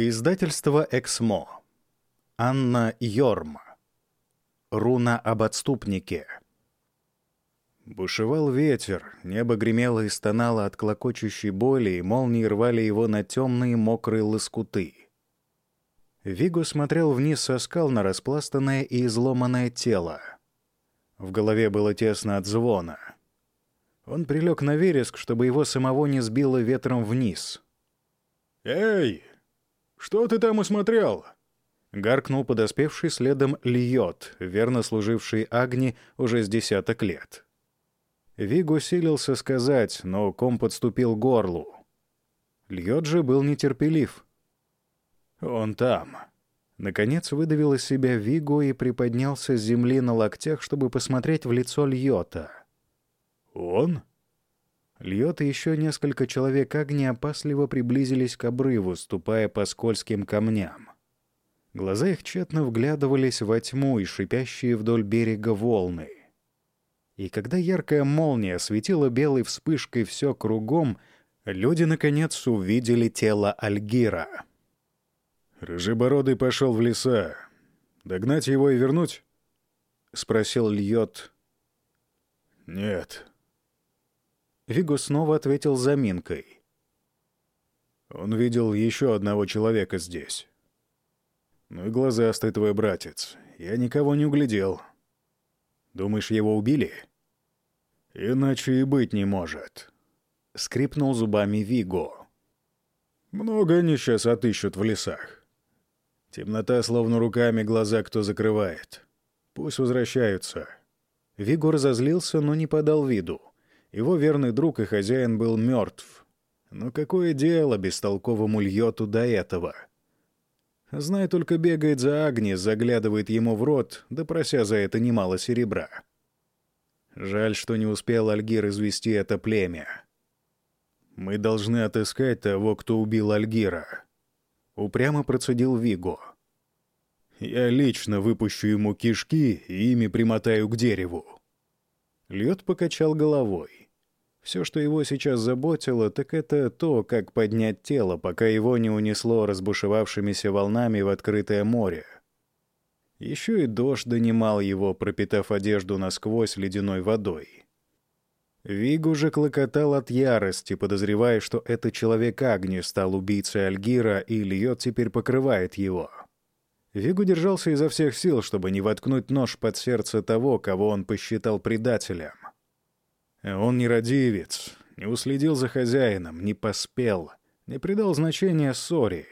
Издательство «Эксмо». Анна Йорма. Руна об отступнике. Бушевал ветер, небо гремело и стонало от клокочущей боли, и молнии рвали его на темные мокрые лоскуты. Виго смотрел вниз со скал на распластанное и изломанное тело. В голове было тесно от звона. Он прилег на вереск, чтобы его самого не сбило ветром вниз. «Эй, что ты там усмотрел?» Гаркнул подоспевший следом Льот, верно служивший Агни уже с десяток лет. Виг усилился сказать, но ком подступил к горлу. Льот же был нетерпелив. «Он там». Наконец выдавил из себя Виго и приподнялся с земли на локтях, чтобы посмотреть в лицо Льота. «Он?» Льот и еще несколько человек огни опасливо приблизились к обрыву, ступая по скользким камням. Глаза их тщетно вглядывались во тьму и шипящие вдоль берега волны. И когда яркая молния осветила белой вспышкой все кругом, люди, наконец, увидели тело Альгира. «Рыжебородый пошел в леса. Догнать его и вернуть?» — спросил Льот. «Нет», Виго снова ответил заминкой. «Он видел еще одного человека здесь. Ну и глазастый твой братец. Я никого не углядел. Думаешь, его убили?» «Иначе и быть не может», — скрипнул зубами Виго. «Много они сейчас отыщут в лесах. Темнота словно руками глаза кто закрывает. Пусть возвращаются». Виго разозлился, но не подал виду. Его верный друг и хозяин был мертв. Но какое дело бестолковому льету до этого? Знай, только бегает за Агни, заглядывает ему в рот, да прося за это немало серебра. Жаль, что не успел Альгир извести это племя. «Мы должны отыскать того, кто убил Альгира», — упрямо процедил Виго. «Я лично выпущу ему кишки и ими примотаю к дереву». Льот покачал головой. Все, что его сейчас заботило, так это то, как поднять тело, пока его не унесло разбушевавшимися волнами в открытое море. Еще и дождь донимал его, пропитав одежду насквозь ледяной водой. Вигу же клокотал от ярости, подозревая, что этот человек Агни стал убийцей Альгира, и Льот теперь покрывает его. Вигу держался изо всех сил, чтобы не воткнуть нож под сердце того, кого он посчитал предателем. Он не родивец, не уследил за хозяином, не поспел, не придал значения ссоре.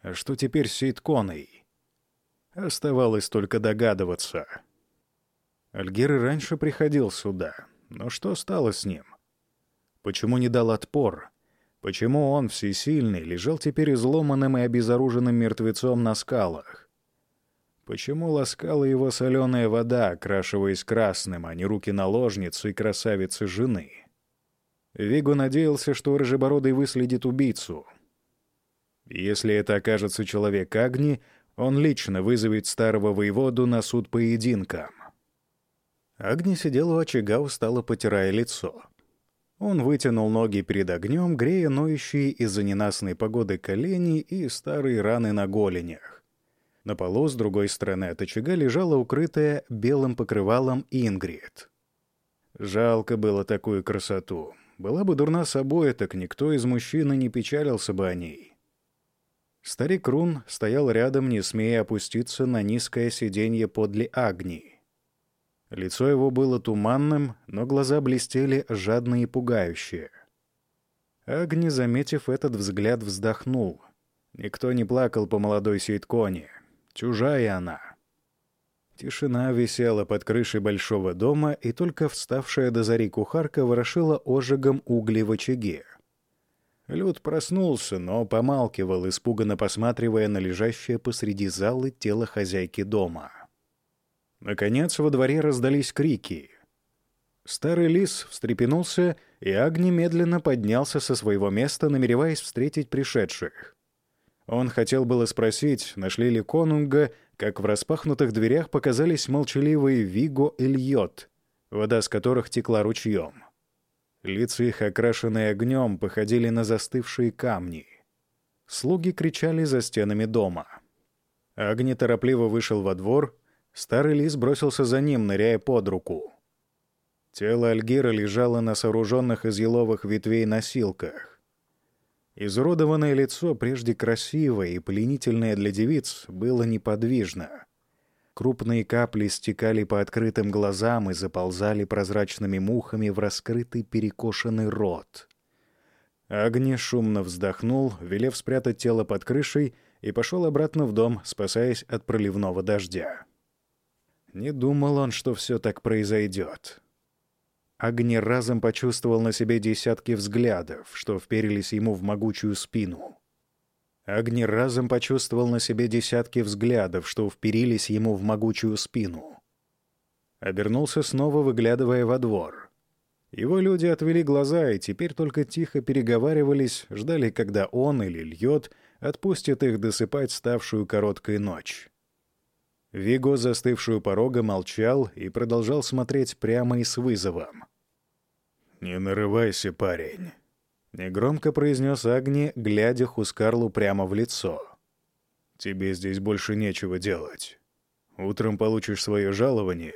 А что теперь с Сейтконой? Оставалось только догадываться. Альгер и раньше приходил сюда, но что стало с ним? Почему не дал отпор? Почему он, всесильный, лежал теперь изломанным и обезоруженным мертвецом на скалах? Почему ласкала его соленая вода, окрашиваясь красным, а не руки наложницы и красавицы жены? Вигу надеялся, что Рыжебородый выследит убийцу. Если это окажется человек Агни, он лично вызовет старого воеводу на суд поединкам. Агни сидела у очага, устало потирая лицо. Он вытянул ноги перед огнем, грея ноющие из-за ненастной погоды колени и старые раны на голенях. На полу с другой стороны от очага лежала укрытая белым покрывалом Ингрид. Жалко было такую красоту. Была бы дурна собой, так никто из мужчин не печалился бы о ней. Старик Рун стоял рядом, не смея опуститься на низкое сиденье подле Агни. Лицо его было туманным, но глаза блестели жадно и пугающие. Агни, заметив этот взгляд, вздохнул. Никто не плакал по молодой Сейтконе. Чужая она. Тишина висела под крышей большого дома, и только вставшая до зари кухарка ворошила ожигом угли в очаге. Люд проснулся, но помалкивал, испуганно посматривая на лежащее посреди залы тело хозяйки дома. Наконец во дворе раздались крики. Старый лис встрепенулся, и Агни медленно поднялся со своего места, намереваясь встретить пришедших. Он хотел было спросить, нашли ли конунга, как в распахнутых дверях показались молчаливые Виго и Льот, вода с которых текла ручьем. Лица их, окрашенные огнем, походили на застывшие камни. Слуги кричали за стенами дома. Агни торопливо вышел во двор, старый лис бросился за ним, ныряя под руку. Тело Альгира лежало на сооруженных из еловых ветвей носилках. Изуродованное лицо, прежде красивое и пленительное для девиц, было неподвижно. Крупные капли стекали по открытым глазам и заползали прозрачными мухами в раскрытый перекошенный рот. Агни шумно вздохнул, велев спрятать тело под крышей, и пошел обратно в дом, спасаясь от проливного дождя. Не думал он, что все так произойдет. Агни разом почувствовал на себе десятки взглядов, что вперились ему в могучую спину. Агни разом почувствовал на себе десятки взглядов, что вперились ему в могучую спину. Обернулся снова, выглядывая во двор. Его люди отвели глаза и теперь только тихо переговаривались, ждали, когда он или льет отпустит их досыпать ставшую короткой ночь. Виго, застывшую порога, молчал и продолжал смотреть прямо и с вызовом. «Не нарывайся, парень», — негромко произнес Агни, глядя Хускарлу прямо в лицо. «Тебе здесь больше нечего делать. Утром получишь свое жалование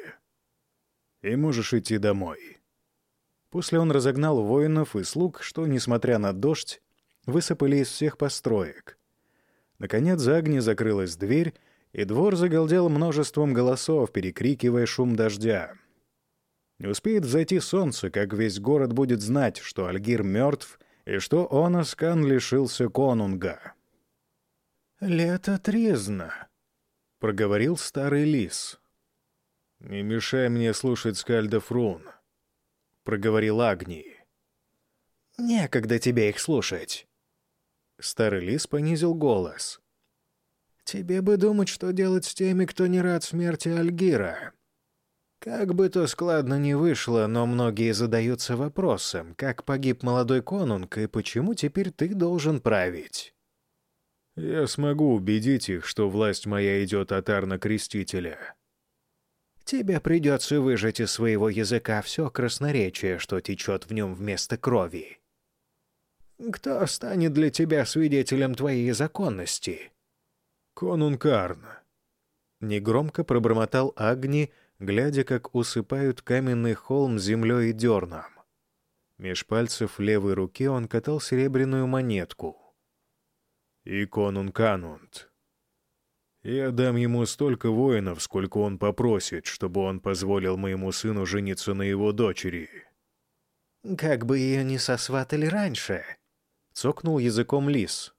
и можешь идти домой». После он разогнал воинов и слуг, что, несмотря на дождь, высыпали из всех построек. Наконец за Агни закрылась дверь, и двор загалдел множеством голосов, перекрикивая шум дождя. Не успеет взойти солнце, как весь город будет знать, что Альгир мертв и что Онаскан лишился конунга. «Лето трезно», — проговорил старый лис. «Не мешай мне слушать скальдов рун», — проговорил Агни. «Некогда тебе их слушать». Старый лис понизил голос. Тебе бы думать, что делать с теми, кто не рад смерти Альгира. Как бы то складно ни вышло, но многие задаются вопросом, как погиб молодой конунг и почему теперь ты должен править. Я смогу убедить их, что власть моя идет от Арна-Крестителя. Тебе придется выжать из своего языка все красноречие, что течет в нем вместо крови. Кто станет для тебя свидетелем твоей законности? «Конункарн!» Негромко пробормотал Агни, глядя, как усыпают каменный холм землей и дерном. Меж пальцев левой руки он катал серебряную монетку. «И конунканунт. Я дам ему столько воинов, сколько он попросит, чтобы он позволил моему сыну жениться на его дочери». «Как бы ее не сосватали раньше», — цокнул языком лис.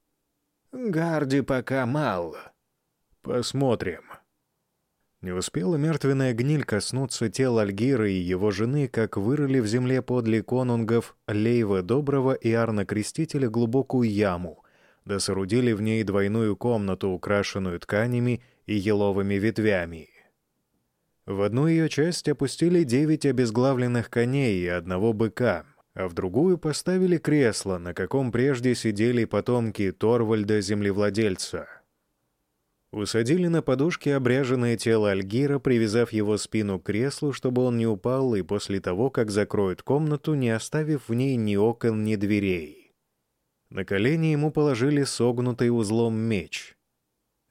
«Гарди пока мало. Посмотрим». Не успела мертвенная гниль коснуться тел Альгира и его жены, как вырыли в земле подле конунгов Лейва Доброго и Арна Крестителя глубокую яму, да соорудили в ней двойную комнату, украшенную тканями и еловыми ветвями. В одну ее часть опустили девять обезглавленных коней и одного быка, а в другую поставили кресло, на каком прежде сидели потомки Торвальда-землевладельца — Усадили на подушке обряженное тело Альгира, привязав его спину к креслу, чтобы он не упал, и после того, как закроют комнату, не оставив в ней ни окон, ни дверей. На колени ему положили согнутый узлом меч.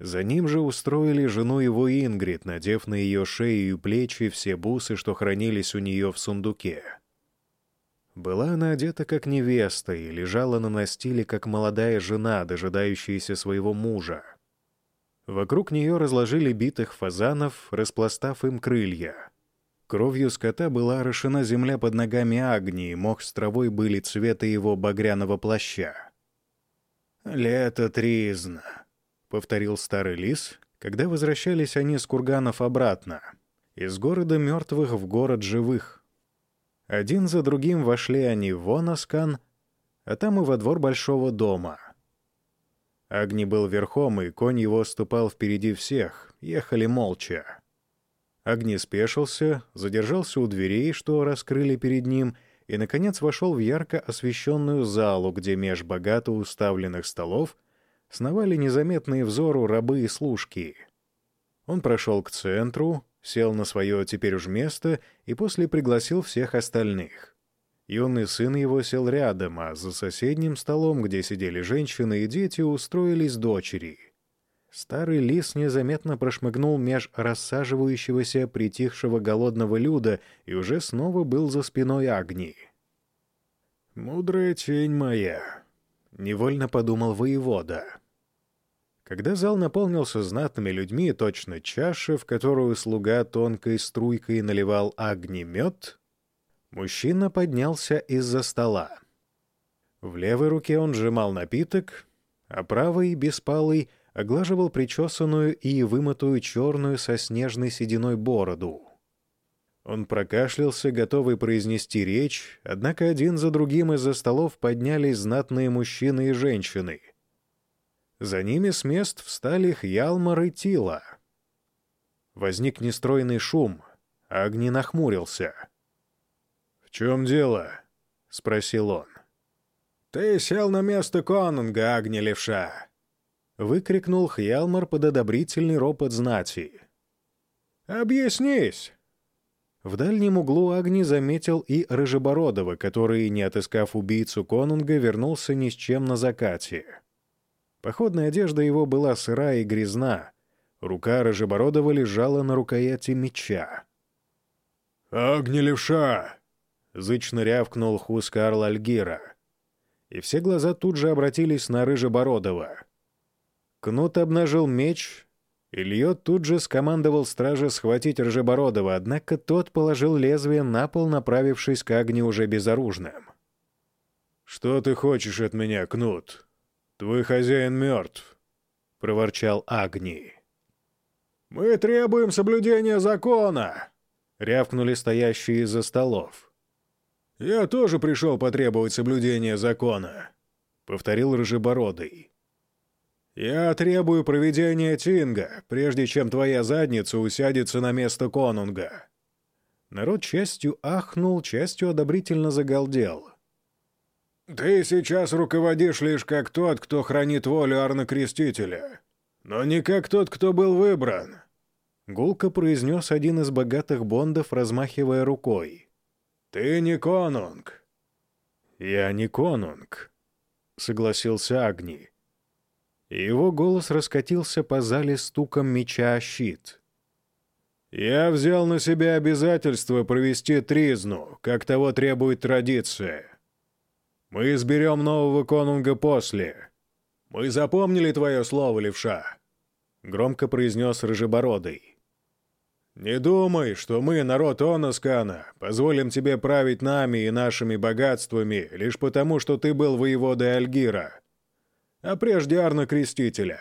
За ним же устроили жену его Ингрид, надев на ее шею и плечи все бусы, что хранились у нее в сундуке. Была она одета как невеста и лежала на настиле, как молодая жена, дожидающаяся своего мужа. Вокруг нее разложили битых фазанов, распластав им крылья. Кровью скота была орошена земля под ногами Агнии, мох с травой были цвета его багряного плаща. «Лето тризна», — повторил старый лис, когда возвращались они с курганов обратно, из города мертвых в город живых. Один за другим вошли они в Воноскан, а там и во двор большого дома — Агни был верхом, и конь его ступал впереди всех, ехали молча. Агни спешился, задержался у дверей, что раскрыли перед ним, и, наконец, вошел в ярко освещенную залу, где меж богато уставленных столов сновали незаметные взору рабы и служки. Он прошел к центру, сел на свое теперь уж место и после пригласил всех остальных. Юный сын его сел рядом, а за соседним столом, где сидели женщины и дети, устроились дочери. Старый лис незаметно прошмыгнул меж рассаживающегося, притихшего голодного люда и уже снова был за спиной Агни. «Мудрая тень моя», — невольно подумал воевода. Когда зал наполнился знатными людьми, точно чаша, в которую слуга тонкой струйкой наливал огнемет, мужчина поднялся из-за стола. В левой руке он сжимал напиток, а правой, беспалый, оглаживал причесанную и вымытую черную со снежной сединой бороду. Он прокашлялся, готовый произнести речь, однако один за другим из-за столов поднялись знатные мужчины и женщины — за ними с мест встали Хьялмар и Тила. Возник нестройный шум, а Агни нахмурился. «В чем дело?» — спросил он. «Ты сел на место конунга, Агни Левша!» — выкрикнул Хьялмар под одобрительный ропот знати. «Объяснись!» В дальнем углу Агни заметил и Рыжебородова, который, не отыскав убийцу конунга, вернулся ни с чем на закате. Походная одежда его была сырая и грязна. Рука Рожебородова лежала на рукояти меча. «Агни левша!» — зычно рявкнул Хускарл Альгира. И все глаза тут же обратились на Рыжебородова. Кнут обнажил меч, Ильё тут же скомандовал страже схватить Рыжебородова, однако тот положил лезвие на пол, направившись к Агне уже безоружным. «Что ты хочешь от меня, Кнут?» «Твой хозяин мертв», — проворчал Агни. «Мы требуем соблюдения закона», — рявкнули стоящие из-за столов. «Я тоже пришел потребовать соблюдения закона», — повторил Рыжебородый. «Я требую проведения Тинга, прежде чем твоя задница усядется на место конунга». Народ частью ахнул, частью одобрительно загалдел. «Ты сейчас руководишь лишь как тот, кто хранит волю Арна Крестителя, но не как тот, кто был выбран», — гулко произнес один из богатых бондов, размахивая рукой. «Ты не конунг». «Я не конунг», — согласился Агни. его голос раскатился по зале стуком меча о щит. «Я взял на себя обязательство провести тризну, как того требует традиция». Мы изберем нового конунга после. Мы запомнили твое слово, левша», — громко произнес Рыжебородый. «Не думай, что мы, народ Оноскана, позволим тебе править нами и нашими богатствами лишь потому, что ты был воеводой Альгира, а прежде Арна Крестителя».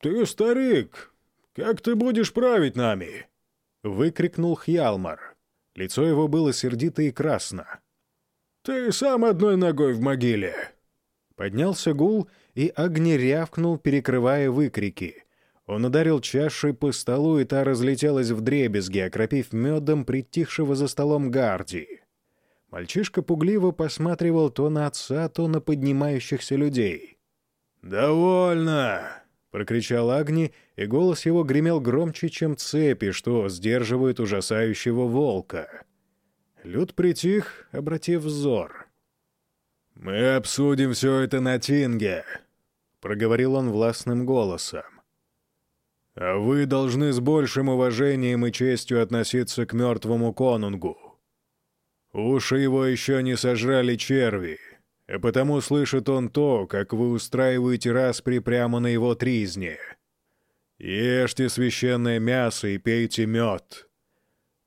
«Ты старик! Как ты будешь править нами?» — выкрикнул Хьялмар. Лицо его было сердито и красно. «Ты сам одной ногой в могиле!» Поднялся гул, и огни рявкнул, перекрывая выкрики. Он ударил чашей по столу, и та разлетелась в дребезги, окропив медом притихшего за столом Гарди. Мальчишка пугливо посматривал то на отца, то на поднимающихся людей. «Довольно!» — прокричал Агни, и голос его гремел громче, чем цепи, что сдерживают ужасающего волка. Люд притих, обратив взор. «Мы обсудим все это на Тинге», — проговорил он властным голосом. «А вы должны с большим уважением и честью относиться к мертвому конунгу. Уши его еще не сожрали черви, а потому слышит он то, как вы устраиваете распри прямо на его тризне. Ешьте священное мясо и пейте мед.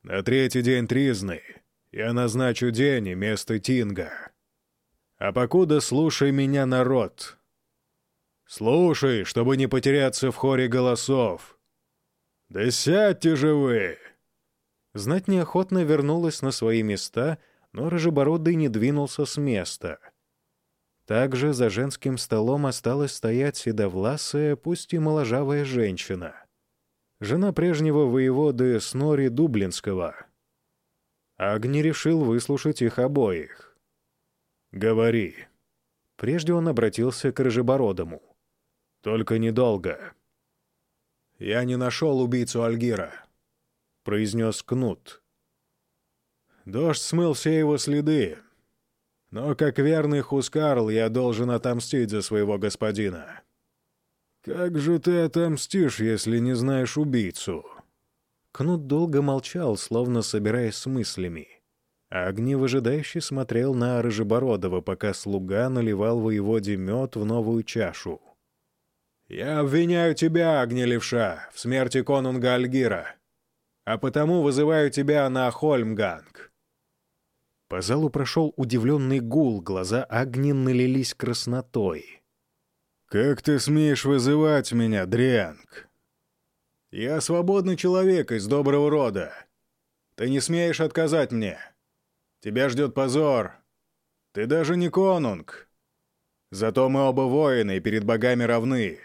На третий день тризны — я назначу день и место Тинга. А покуда слушай меня, народ. Слушай, чтобы не потеряться в хоре голосов. Да сядьте же вы!» Знать неохотно вернулась на свои места, но Рыжебородый не двинулся с места. Также за женским столом осталась стоять седовласая, пусть и моложавая женщина. Жена прежнего воеводы Снори Дублинского — Агни решил выслушать их обоих. «Говори». Прежде он обратился к Рыжебородому. «Только недолго». «Я не нашел убийцу Альгира», — произнес Кнут. Дождь смыл все его следы. Но как верный Хускарл я должен отомстить за своего господина. Как же ты отомстишь, если не знаешь убийцу?» Кнут долго молчал, словно собираясь с мыслями. Агни выжидающе смотрел на Рыжебородова, пока слуга наливал воеводе мед в новую чашу. «Я обвиняю тебя, Агни Левша, в смерти конунга Альгира, а потому вызываю тебя на Хольмганг». По залу прошел удивленный гул, глаза Агни налились краснотой. «Как ты смеешь вызывать меня, Дрианг?» «Я свободный человек из доброго рода. Ты не смеешь отказать мне». Тебя ждет позор. Ты даже не конунг. Зато мы оба воины и перед богами равны».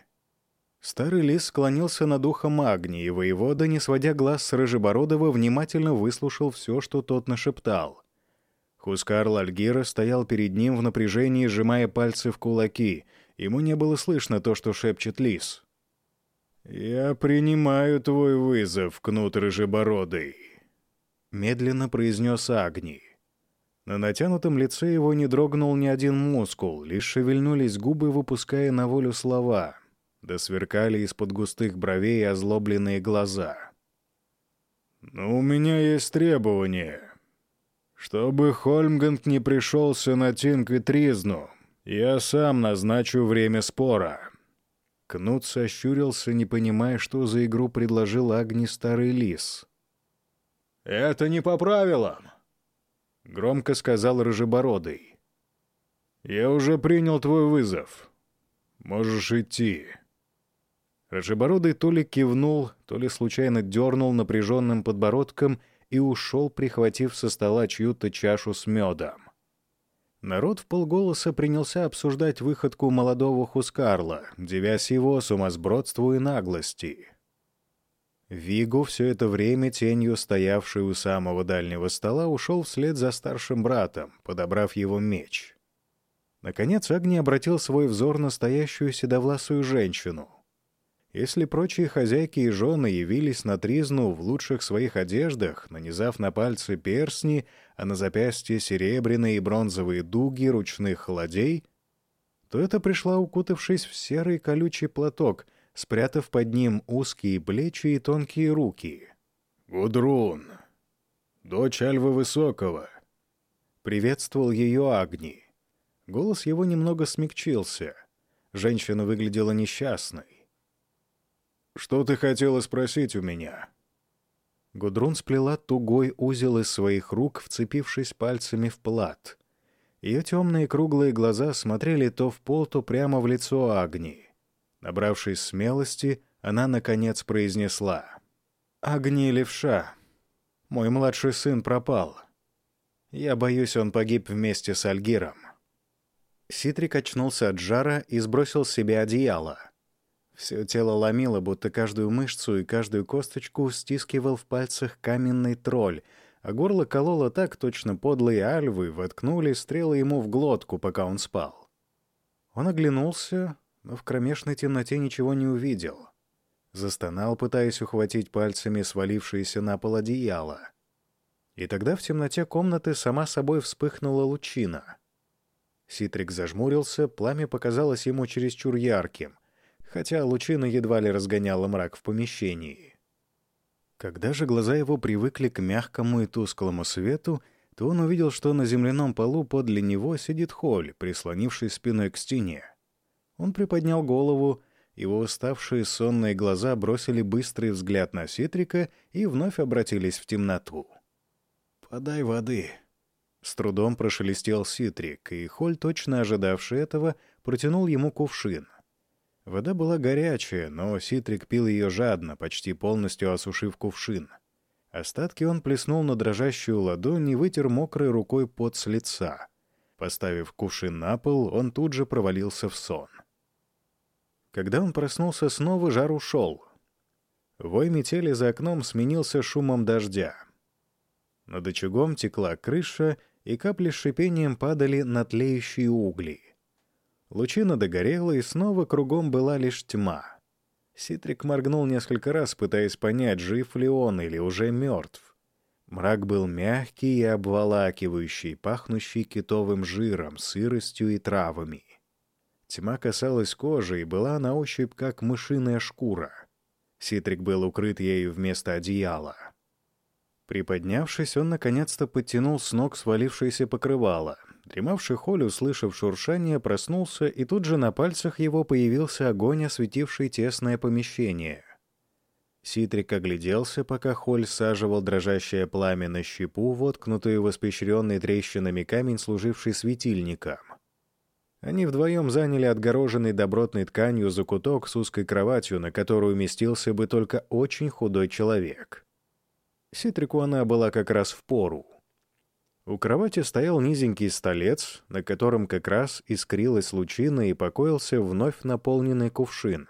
Старый лис склонился над ухом Агни, и воевода, не сводя глаз с Рыжебородова, внимательно выслушал все, что тот нашептал. Хускарл Альгира стоял перед ним в напряжении, сжимая пальцы в кулаки. Ему не было слышно то, что шепчет лис. «Я принимаю твой вызов, кнут Рыжебородый», — медленно произнес Агни. На натянутом лице его не дрогнул ни один мускул, лишь шевельнулись губы, выпуская на волю слова, да сверкали из-под густых бровей озлобленные глаза. «Но у меня есть требование. Чтобы Хольмганг не пришелся на Тинг и Тризну, я сам назначу время спора». Кнут сощурился, не понимая, что за игру предложил Агни Старый Лис. «Это не по правилам», — громко сказал Рыжебородый. «Я уже принял твой вызов. Можешь идти». Рыжебородый то ли кивнул, то ли случайно дернул напряженным подбородком и ушел, прихватив со стола чью-то чашу с медом. Народ в полголоса принялся обсуждать выходку молодого Хускарла, девясь его сумасбродству и наглости. Вигу, все это время тенью стоявший у самого дальнего стола, ушел вслед за старшим братом, подобрав его меч. Наконец Агни обратил свой взор на стоящую седовласую женщину. Если прочие хозяйки и жены явились на тризну в лучших своих одеждах, нанизав на пальцы персни, а на запястье серебряные и бронзовые дуги ручных холодей, то это пришла, укутавшись в серый колючий платок — спрятав под ним узкие плечи и тонкие руки. «Гудрун, дочь Альвы Высокого», — приветствовал ее Агни. Голос его немного смягчился. Женщина выглядела несчастной. «Что ты хотела спросить у меня?» Гудрун сплела тугой узел из своих рук, вцепившись пальцами в плат. Ее темные круглые глаза смотрели то в пол, то прямо в лицо Агни. Набравшись смелости, она, наконец, произнесла. «Огни левша. Мой младший сын пропал. Я боюсь, он погиб вместе с Альгиром». Ситрик очнулся от жара и сбросил с себя одеяло. Все тело ломило, будто каждую мышцу и каждую косточку стискивал в пальцах каменный тролль, а горло кололо так, точно подлые альвы воткнули стрелы ему в глотку, пока он спал. Он оглянулся, но в кромешной темноте ничего не увидел. Застонал, пытаясь ухватить пальцами свалившееся на пол одеяло. И тогда в темноте комнаты сама собой вспыхнула лучина. Ситрик зажмурился, пламя показалось ему чересчур ярким, хотя лучина едва ли разгоняла мрак в помещении. Когда же глаза его привыкли к мягкому и тусклому свету, то он увидел, что на земляном полу подле него сидит Холь, прислонившись спиной к стене. Он приподнял голову, его уставшие сонные глаза бросили быстрый взгляд на Ситрика и вновь обратились в темноту. «Подай воды», — с трудом прошелестел Ситрик, и Холь, точно ожидавший этого, протянул ему кувшин. Вода была горячая, но Ситрик пил ее жадно, почти полностью осушив кувшин. Остатки он плеснул на дрожащую ладонь и вытер мокрой рукой пот с лица. Поставив кувшин на пол, он тут же провалился в сон. Когда он проснулся снова, жар ушел. Вой метели за окном сменился шумом дождя. Над очагом текла крыша, и капли с шипением падали на тлеющие угли. Лучина догорела, и снова кругом была лишь тьма. Ситрик моргнул несколько раз, пытаясь понять, жив ли он или уже мертв. Мрак был мягкий и обволакивающий, пахнущий китовым жиром, сыростью и травами. Тьма касалась кожи и была на ощупь как мышиная шкура. Ситрик был укрыт ею вместо одеяла. Приподнявшись, он наконец-то подтянул с ног свалившееся покрывало. Дремавший Холь, услышав шуршание, проснулся, и тут же на пальцах его появился огонь, осветивший тесное помещение. Ситрик огляделся, пока Холь саживал дрожащее пламя на щепу, воткнутую в испещренный трещинами камень, служивший светильником. Они вдвоем заняли отгороженный добротной тканью закуток с узкой кроватью, на которую уместился бы только очень худой человек. Ситрику она была как раз в пору. У кровати стоял низенький столец, на котором как раз искрилась лучина и покоился вновь наполненный кувшин.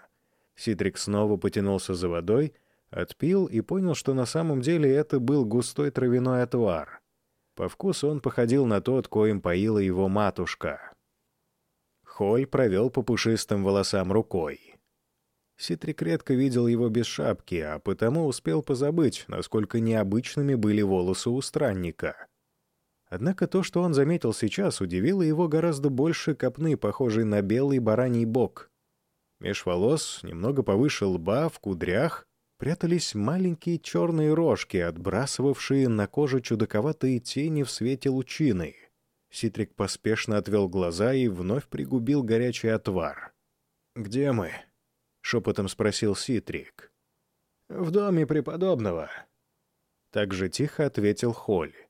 Ситрик снова потянулся за водой, отпил и понял, что на самом деле это был густой травяной отвар. По вкусу он походил на тот, коим поила его матушка. Холь провел по пушистым волосам рукой. Ситрик редко видел его без шапки, а потому успел позабыть, насколько необычными были волосы у странника. Однако то, что он заметил сейчас, удивило его гораздо больше копны, похожей на белый бараний бок. Меж волос, немного повыше лба, в кудрях, прятались маленькие черные рожки, отбрасывавшие на кожу чудаковатые тени в свете лучины. Ситрик поспешно отвел глаза и вновь пригубил горячий отвар. «Где мы?» — шепотом спросил Ситрик. «В доме преподобного». Так же тихо ответил Холли.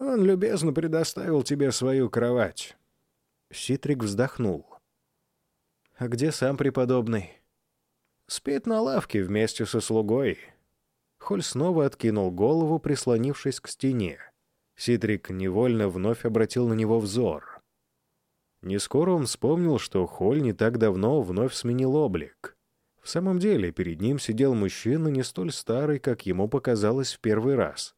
«Он любезно предоставил тебе свою кровать». Ситрик вздохнул. «А где сам преподобный?» «Спит на лавке вместе со слугой». Холь снова откинул голову, прислонившись к стене. Ситрик невольно вновь обратил на него взор. Не скоро он вспомнил, что Холь не так давно вновь сменил облик. В самом деле, перед ним сидел мужчина не столь старый, как ему показалось в первый раз.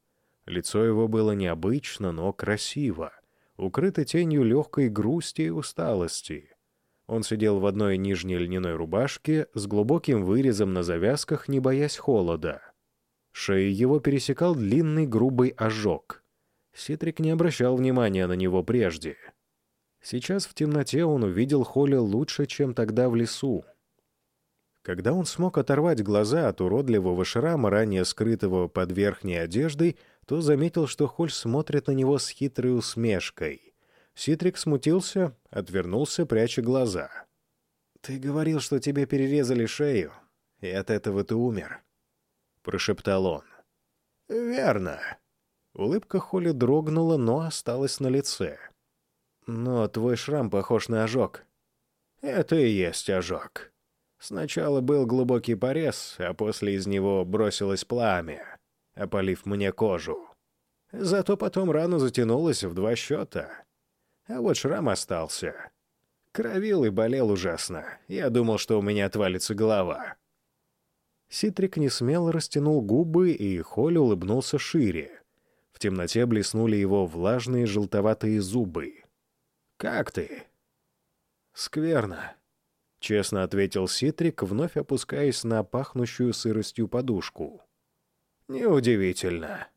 Лицо его было необычно, но красиво, укрыто тенью легкой грусти и усталости. Он сидел в одной нижней льняной рубашке с глубоким вырезом на завязках, не боясь холода. Шею его пересекал длинный грубый ожог — Ситрик не обращал внимания на него прежде. Сейчас в темноте он увидел Холли лучше, чем тогда в лесу. Когда он смог оторвать глаза от уродливого шрама, ранее скрытого под верхней одеждой, то заметил, что Холь смотрит на него с хитрой усмешкой. Ситрик смутился, отвернулся, пряча глаза. «Ты говорил, что тебе перерезали шею, и от этого ты умер», — прошептал он. «Верно», Улыбка Холли дрогнула, но осталась на лице. «Но твой шрам похож на ожог». «Это и есть ожог. Сначала был глубокий порез, а после из него бросилось пламя, опалив мне кожу. Зато потом рана затянулась в два счета. А вот шрам остался. Кровил и болел ужасно. Я думал, что у меня отвалится голова». Ситрик не смело растянул губы, и Холли улыбнулся шире темноте блеснули его влажные желтоватые зубы. «Как ты?» «Скверно», — честно ответил Ситрик, вновь опускаясь на пахнущую сыростью подушку. «Неудивительно».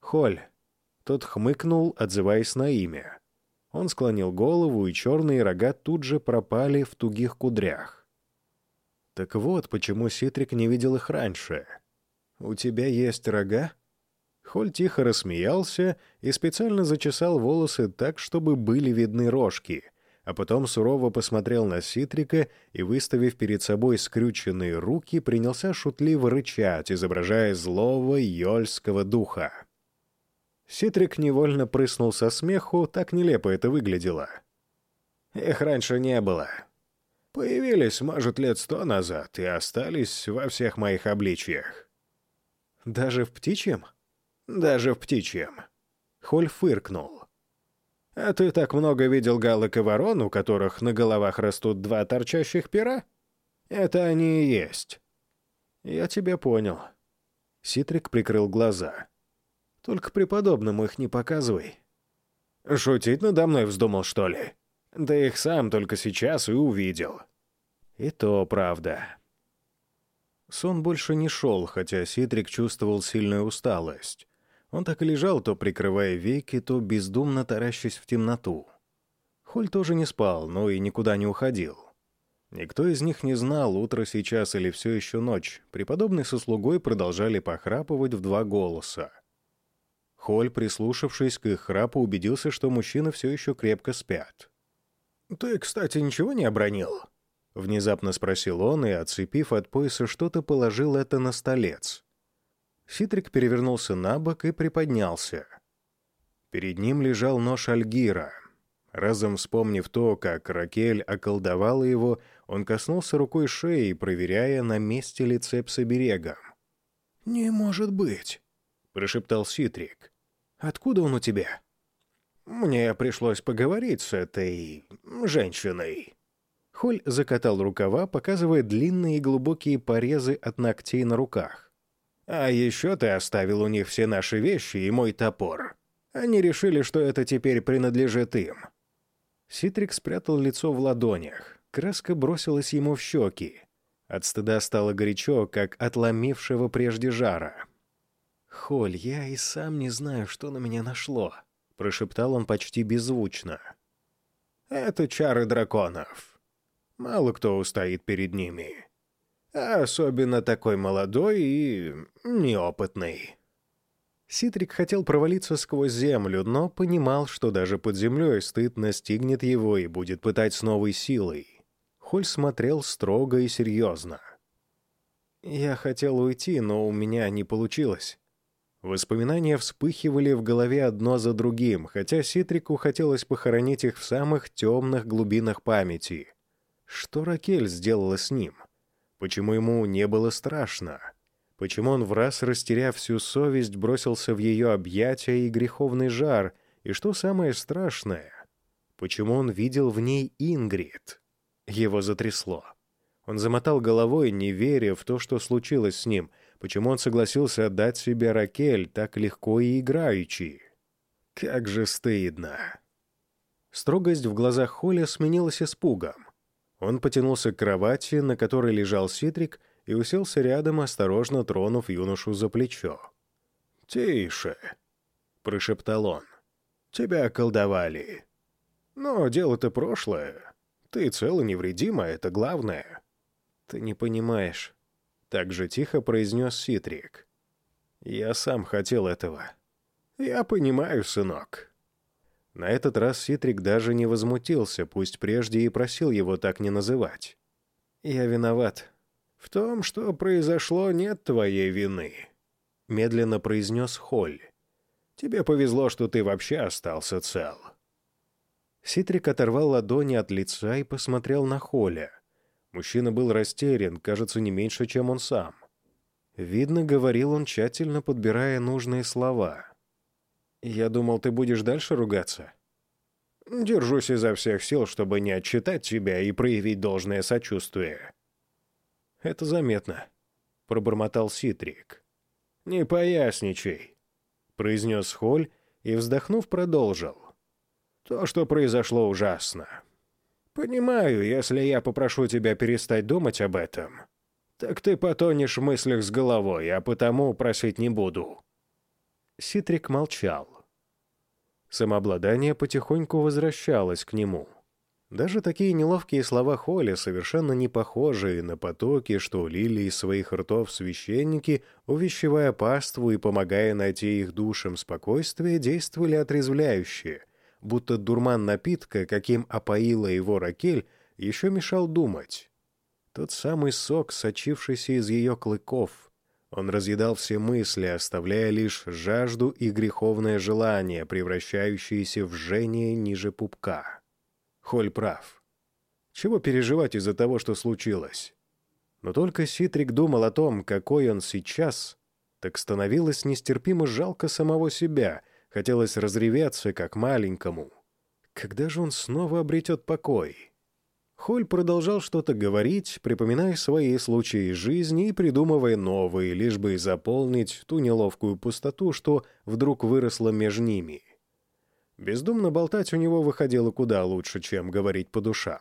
«Холь». Тот хмыкнул, отзываясь на имя. Он склонил голову, и черные рога тут же пропали в тугих кудрях. «Так вот, почему Ситрик не видел их раньше. У тебя есть рога?» Холь тихо рассмеялся и специально зачесал волосы так, чтобы были видны рожки, а потом сурово посмотрел на Ситрика и, выставив перед собой скрюченные руки, принялся шутливо рычать, изображая злого йольского духа. Ситрик невольно прыснул со смеху, так нелепо это выглядело. Их раньше не было. Появились, может, лет сто назад и остались во всех моих обличьях. Даже в птичьем? — даже в птичьем. Холь фыркнул. «А ты так много видел галок и ворон, у которых на головах растут два торчащих пера? Это они и есть». «Я тебя понял». Ситрик прикрыл глаза. «Только преподобному их не показывай». «Шутить надо мной вздумал, что ли? Да их сам только сейчас и увидел». «И то правда». Сон больше не шел, хотя Ситрик чувствовал сильную усталость. Он так и лежал, то прикрывая веки, то бездумно таращась в темноту. Холь тоже не спал, но и никуда не уходил. Никто из них не знал, утро сейчас или все еще ночь. Преподобный со слугой продолжали похрапывать в два голоса. Холь, прислушавшись к их храпу, убедился, что мужчины все еще крепко спят. «Ты, кстати, ничего не обронил?» — внезапно спросил он и, отцепив от пояса что-то, положил это на столец. Ситрик перевернулся на бок и приподнялся. Перед ним лежал нож Альгира. Разом вспомнив то, как Ракель околдовала его, он коснулся рукой шеи, проверяя, на месте ли цепь с оберегом. «Не может быть!» — прошептал Ситрик. «Откуда он у тебя?» «Мне пришлось поговорить с этой... женщиной». Холь закатал рукава, показывая длинные и глубокие порезы от ногтей на руках. «А еще ты оставил у них все наши вещи и мой топор. Они решили, что это теперь принадлежит им». Ситрик спрятал лицо в ладонях. Краска бросилась ему в щеки. От стыда стало горячо, как отломившего прежде жара. «Холь, я и сам не знаю, что на меня нашло», — прошептал он почти беззвучно. «Это чары драконов. Мало кто устоит перед ними. Особенно такой молодой и неопытный». Ситрик хотел провалиться сквозь землю, но понимал, что даже под землей стыд настигнет его и будет пытать с новой силой. Холь смотрел строго и серьезно. «Я хотел уйти, но у меня не получилось». Воспоминания вспыхивали в голове одно за другим, хотя Ситрику хотелось похоронить их в самых темных глубинах памяти. Что Ракель сделала с ним? Почему ему не было страшно? Почему он в раз, растеряв всю совесть, бросился в ее объятия и греховный жар? И что самое страшное? Почему он видел в ней Ингрид? Его затрясло. Он замотал головой, не веря в то, что случилось с ним — Почему он согласился отдать себе Ракель так легко и играючи? Как же стыдно. Строгость в глазах Холли сменилась испугом. Он потянулся к кровати, на которой лежал Ситрик, и уселся рядом, осторожно тронув юношу за плечо. «Тише», — прошептал он. «Тебя колдовали. Но дело-то прошлое. Ты цел и невредима, это главное». «Ты не понимаешь. Так же тихо произнес Ситрик. «Я сам хотел этого». «Я понимаю, сынок». На этот раз Ситрик даже не возмутился, пусть прежде и просил его так не называть. «Я виноват. В том, что произошло, нет твоей вины», — медленно произнес Холь. «Тебе повезло, что ты вообще остался цел». Ситрик оторвал ладони от лица и посмотрел на Холя. Мужчина был растерян, кажется, не меньше, чем он сам. Видно, говорил он, тщательно подбирая нужные слова. «Я думал, ты будешь дальше ругаться?» «Держусь изо всех сил, чтобы не отчитать тебя и проявить должное сочувствие». «Это заметно», — пробормотал Ситрик. «Не поясничай», — произнес Холь и, вздохнув, продолжил. «То, что произошло, ужасно. Понимаю, если я попрошу тебя перестать думать об этом, так ты потонешь в мыслях с головой, а потому просить не буду». Ситрик молчал. Самообладание потихоньку возвращалось к нему. Даже такие неловкие слова Холли, совершенно не похожие на потоки, что лили из своих ртов священники, увещевая паству и помогая найти их душам спокойствие, действовали отрезвляюще, будто дурман напитка, каким опоила его Ракель, еще мешал думать. Тот самый сок, сочившийся из ее клыков. Он разъедал все мысли, оставляя лишь жажду и греховное желание, превращающееся в жжение ниже пупка. Холь прав. Чего переживать из-за того, что случилось? Но только Ситрик думал о том, какой он сейчас, так становилось нестерпимо жалко самого себя — Хотелось разреветься, как маленькому. Когда же он снова обретет покой? Холь продолжал что-то говорить, припоминая свои случаи из жизни и придумывая новые, лишь бы заполнить ту неловкую пустоту, что вдруг выросла между ними. Бездумно болтать у него выходило куда лучше, чем говорить по душам.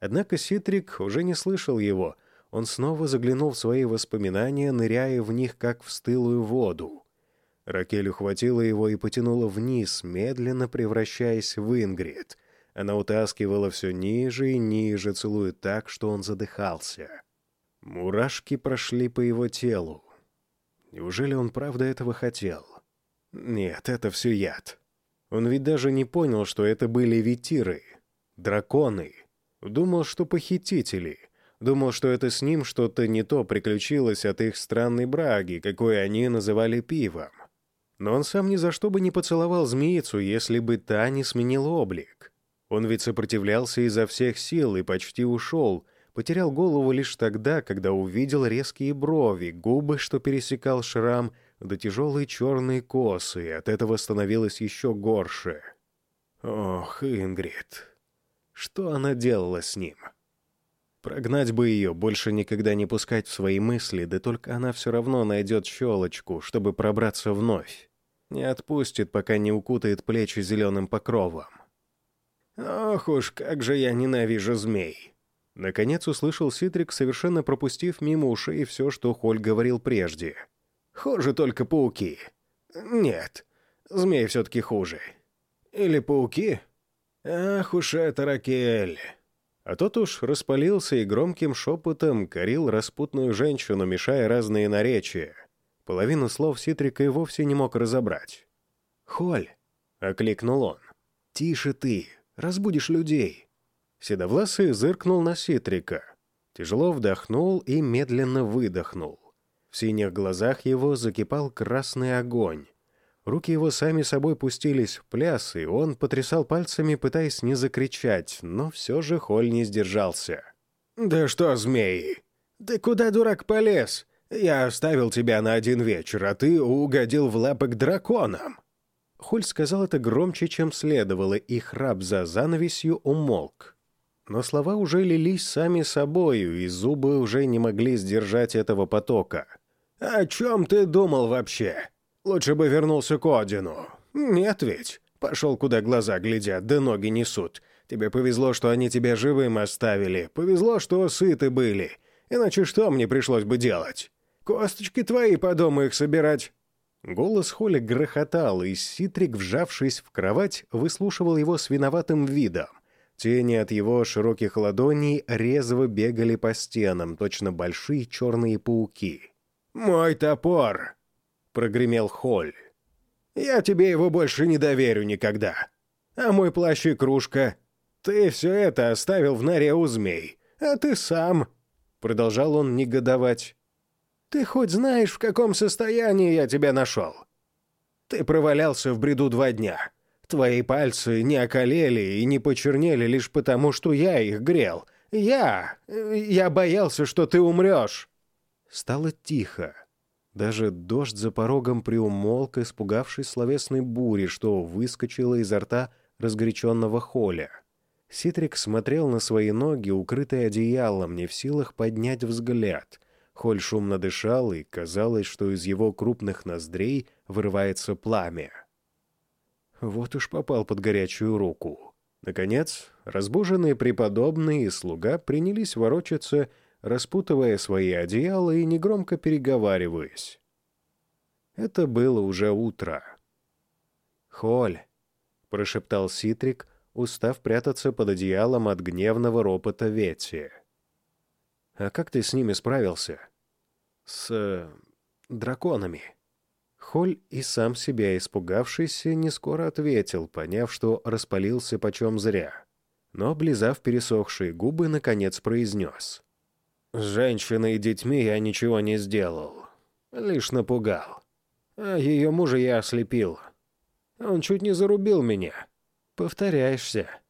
Однако Ситрик уже не слышал его. Он снова заглянул в свои воспоминания, ныряя в них, как в стылую воду. Ракель ухватила его и потянула вниз, медленно превращаясь в Ингрид. Она утаскивала все ниже и ниже, целуя так, что он задыхался. Мурашки прошли по его телу. Неужели он правда этого хотел? Нет, это все яд. Он ведь даже не понял, что это были витиры, драконы. Думал, что похитители. Думал, что это с ним что-то не то приключилось от их странной браги, какой они называли пивом. Но он сам ни за что бы не поцеловал змеицу, если бы та не сменила облик. Он ведь сопротивлялся изо всех сил и почти ушел, потерял голову лишь тогда, когда увидел резкие брови, губы, что пересекал шрам, да тяжелые черные косы, и от этого становилось еще горше. Ох, Ингрид, что она делала с ним? Прогнать бы ее, больше никогда не пускать в свои мысли, да только она все равно найдет щелочку, чтобы пробраться вновь. Не отпустит, пока не укутает плечи зеленым покровом. «Ох уж, как же я ненавижу змей!» Наконец услышал Ситрик, совершенно пропустив мимо ушей все, что Холь говорил прежде. «Хуже только пауки. Нет, змей все-таки хуже. Или пауки? Ах уж это Ракель!» А тот уж распалился и громким шепотом корил распутную женщину, мешая разные наречия. Половину слов Ситрика и вовсе не мог разобрать. «Холь!» — окликнул он. «Тише ты! Разбудишь людей!» Седовласый зыркнул на Ситрика. Тяжело вдохнул и медленно выдохнул. В синих глазах его закипал красный огонь. Руки его сами собой пустились в пляс, и он потрясал пальцами, пытаясь не закричать, но все же Холь не сдержался. «Да что, змеи! Ты куда, дурак, полез? Я оставил тебя на один вечер, а ты угодил в лапы к драконам». Хуль сказал это громче, чем следовало, и храп за занавесью умолк. Но слова уже лились сами собою, и зубы уже не могли сдержать этого потока. «О чем ты думал вообще? Лучше бы вернулся к Одину. Нет ведь. Пошел, куда глаза глядят, да ноги несут. Тебе повезло, что они тебя живым оставили. Повезло, что сыты были. Иначе что мне пришлось бы делать? Косточки твои по дому их собирать». Голос Холли грохотал, и Ситрик, вжавшись в кровать, выслушивал его с виноватым видом. Тени от его широких ладоней резво бегали по стенам, точно большие черные пауки. «Мой топор!» — прогремел Холь. «Я тебе его больше не доверю никогда. А мой плащ и кружка? Ты все это оставил в норе у змей, а ты сам...» Продолжал он негодовать. Ты хоть знаешь, в каком состоянии я тебя нашел? Ты провалялся в бреду два дня. Твои пальцы не околели и не почернели лишь потому, что я их грел. Я... я боялся, что ты умрешь. Стало тихо. Даже дождь за порогом приумолк, испугавшись словесной бури, что выскочила изо рта разгоряченного Холя. Ситрик смотрел на свои ноги, укрытые одеялом, не в силах поднять взгляд — Холь шумно дышал, и казалось, что из его крупных ноздрей вырывается пламя. Вот уж попал под горячую руку. Наконец, разбуженные преподобные и слуга принялись ворочаться, распутывая свои одеяла и негромко переговариваясь. Это было уже утро. «Холь», — прошептал Ситрик, устав прятаться под одеялом от гневного ропота Вети. «А как ты с ними справился?» с... Э, драконами». Холь и сам себя испугавшийся не скоро ответил, поняв, что распалился почем зря. Но, облизав пересохшие губы, наконец произнес. «С женщиной и детьми я ничего не сделал. Лишь напугал. А ее мужа я ослепил. Он чуть не зарубил меня. Повторяешься».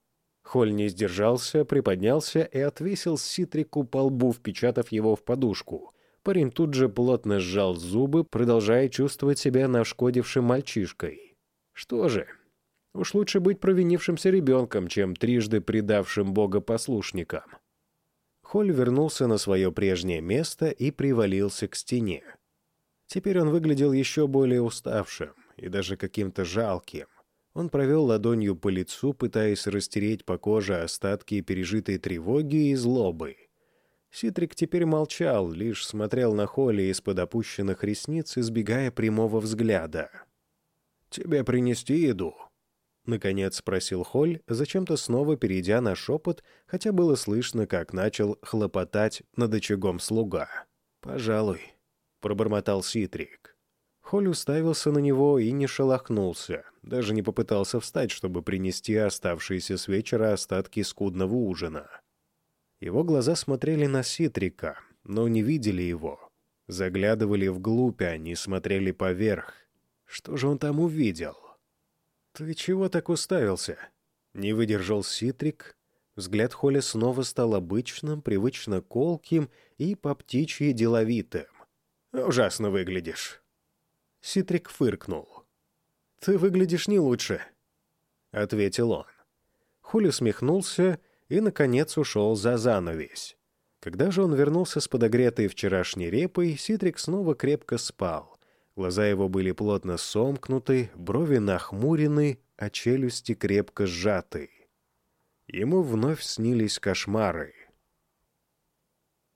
Холь не сдержался, приподнялся и отвесил Ситрику по лбу, впечатав его в подушку — Парень тут же плотно сжал зубы, продолжая чувствовать себя нашкодившим мальчишкой. Что же, уж лучше быть провинившимся ребенком, чем трижды предавшим Бога послушникам. Холь вернулся на свое прежнее место и привалился к стене. Теперь он выглядел еще более уставшим и даже каким-то жалким. Он провел ладонью по лицу, пытаясь растереть по коже остатки пережитой тревоги и злобы. Ситрик теперь молчал, лишь смотрел на Холли из-под опущенных ресниц, избегая прямого взгляда. «Тебе принести еду?» — наконец спросил Холь, зачем-то снова перейдя на шепот, хотя было слышно, как начал хлопотать над очагом слуга. «Пожалуй», — пробормотал Ситрик. Холь уставился на него и не шелохнулся, даже не попытался встать, чтобы принести оставшиеся с вечера остатки скудного ужина. Его глаза смотрели на Ситрика, но не видели его. Заглядывали вглубь, а не смотрели поверх. Что же он там увидел? «Ты чего так уставился?» Не выдержал Ситрик. Взгляд Холли снова стал обычным, привычно колким и по птичьи деловитым. «Ужасно выглядишь». Ситрик фыркнул. «Ты выглядишь не лучше», — ответил он. Холли усмехнулся и, наконец, ушел за занавесь. Когда же он вернулся с подогретой вчерашней репой, Ситрик снова крепко спал. Глаза его были плотно сомкнуты, брови нахмурены, а челюсти крепко сжаты. Ему вновь снились кошмары.